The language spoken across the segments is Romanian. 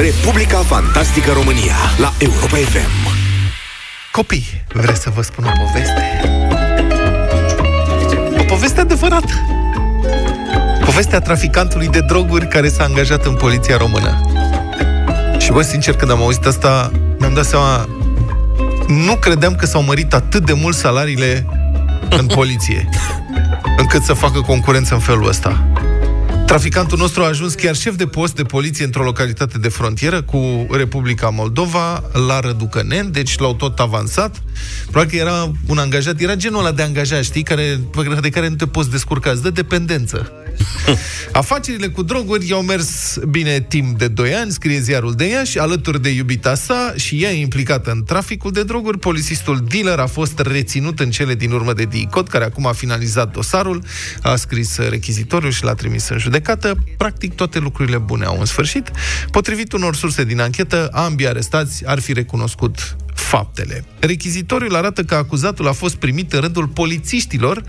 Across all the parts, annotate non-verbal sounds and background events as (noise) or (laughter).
Republica Fantastică România la Europa FM. Copii, vreți să vă spun o poveste? O poveste adevărată. Povestea traficantului de droguri care s-a angajat în poliția română. Și bă, sincer, când am auzit asta, mi-am dat seama nu credeam că s-au mărit atât de mult salariile în poliție, încât să facă concurență în felul ăsta. Traficantul nostru a ajuns chiar șef de post de poliție într-o localitate de frontieră cu Republica Moldova, la Răducănen, deci l-au tot avansat. Probabil că era un angajat, era genul ăla de angajat, știi, care, de care nu te poți descurca, îți dă dependență. (laughs) Afacerile cu droguri i-au mers bine timp de 2 ani, scrie ziarul de ea și alături de iubita sa și ea implicată în traficul de droguri, polițistul dealer a fost reținut în cele din urmă de DICOT, care acum a finalizat dosarul, a scris rechizitoriul și l-a trimis în judecată. Practic toate lucrurile bune au în sfârșit. Potrivit unor surse din anchetă, ambii arestați ar fi recunoscut faptele. Rechizitoriul arată că acuzatul a fost primit în rândul polițiștilor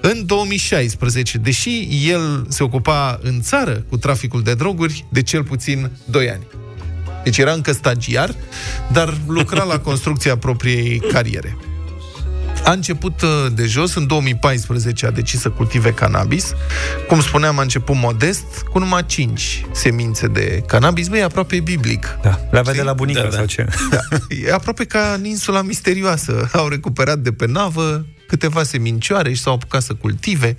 în 2016, deși el se ocupa în țară cu traficul de droguri de cel puțin 2 ani. Deci era încă stagiar, dar lucra la construcția propriei cariere. A început uh, de jos, în 2014 a decis să cultive cannabis. Cum spuneam, a început modest, cu numai 5 semințe de cannabis. Băi, e aproape biblic. Da, le avea de la bunica da, sau da. ce? (laughs) Da. E aproape ca în insula misterioasă. Au recuperat de pe navă câteva semincioare și s-au apucat să cultive.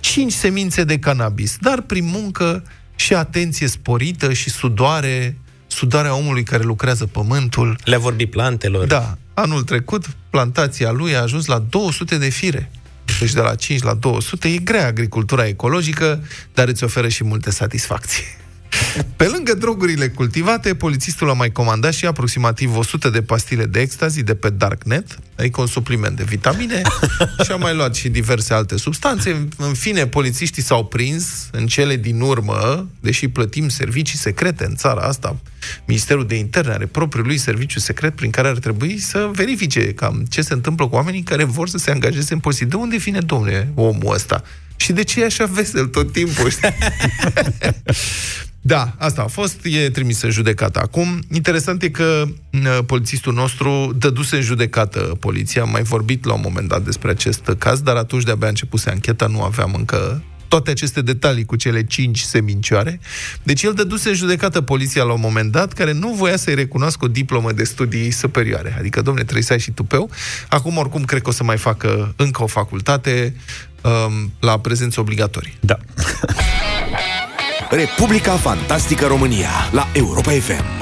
5 semințe de cannabis, dar prin muncă și atenție sporită și sudoare sudarea omului care lucrează pământul. Le-a vorbit plantelor. Da. Anul trecut, plantația lui a ajuns la 200 de fire. Deci de la 5 la 200 e grea agricultura ecologică, dar îți oferă și multe satisfacții. Pe lângă drogurile cultivate, polițistul a mai comandat și aproximativ 100 de pastile de ecstasy de pe Darknet, adică un supliment de vitamine, (laughs) și a mai luat și diverse alte substanțe. În fine, polițiștii s-au prins în cele din urmă, deși plătim servicii secrete în țara asta, Ministerul de Interne are propriul lui serviciu secret prin care ar trebui să verifice cam ce se întâmplă cu oamenii care vor să se angajeze în poziție. De unde vine, domnule, omul ăsta? Și de ce e așa vesel tot timpul? (laughs) Da, asta a fost, e trimis în judecată acum. Interesant e că polițistul nostru dăduse în judecată poliția, am mai vorbit la un moment dat despre acest caz, dar atunci de-abia începuse ancheta, nu aveam încă toate aceste detalii cu cele cinci semincioare. Deci el dăduse în judecată poliția la un moment dat, care nu voia să-i recunoască o diplomă de studii superioare. Adică, domne, trebuie să ai și tupeu. Acum, oricum, cred că o să mai facă încă o facultate um, la prezență obligatorie. Da. Republica Fantastică România la Europa FM.